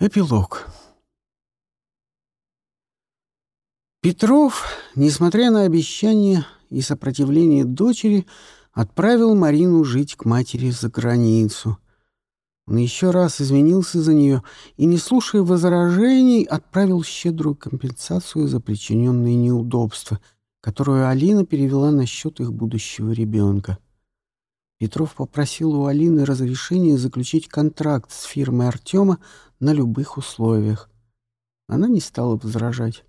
Эпилог. Петров, несмотря на обещания и сопротивление дочери, отправил Марину жить к матери за границу. Он еще раз извинился за нее и, не слушая возражений, отправил щедрую компенсацию за причиненные неудобства, которую Алина перевела на счет их будущего ребенка. Петров попросил у Алины разрешения заключить контракт с фирмой Артема на любых условиях. Она не стала возражать.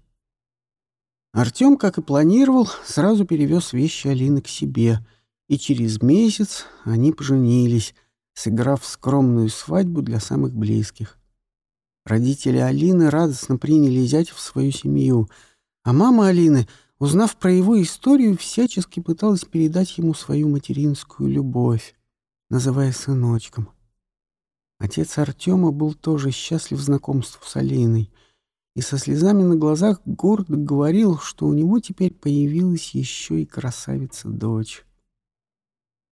Артем, как и планировал, сразу перевез вещи Алины к себе, и через месяц они поженились, сыграв скромную свадьбу для самых близких. Родители Алины радостно приняли зятя в свою семью, а мама Алины — Узнав про его историю, всячески пыталась передать ему свою материнскую любовь, называя сыночком. Отец Артема был тоже счастлив знакомству с Алиной и со слезами на глазах гордо говорил, что у него теперь появилась еще и красавица-дочь.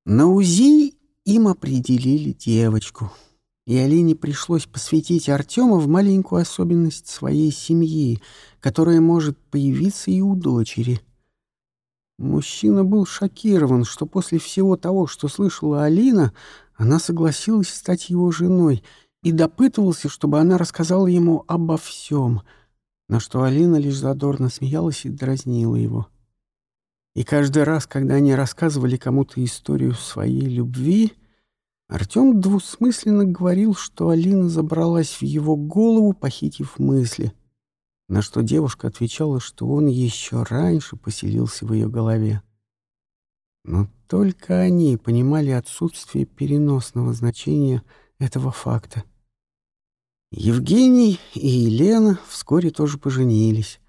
На УЗИ им определили девочку — и Алине пришлось посвятить Артема в маленькую особенность своей семьи, которая может появиться и у дочери. Мужчина был шокирован, что после всего того, что слышала Алина, она согласилась стать его женой и допытывался, чтобы она рассказала ему обо всем, на что Алина лишь задорно смеялась и дразнила его. И каждый раз, когда они рассказывали кому-то историю своей любви — Артем двусмысленно говорил, что Алина забралась в его голову, похитив мысли, на что девушка отвечала, что он еще раньше поселился в ее голове. Но только они понимали отсутствие переносного значения этого факта. Евгений и Елена вскоре тоже поженились,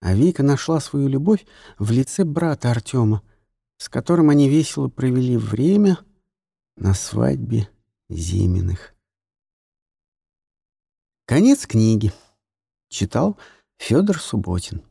а Вика нашла свою любовь в лице брата Артема, с которым они весело провели время — на свадьбе Зиминых. Конец книги. Читал Федор Субботин.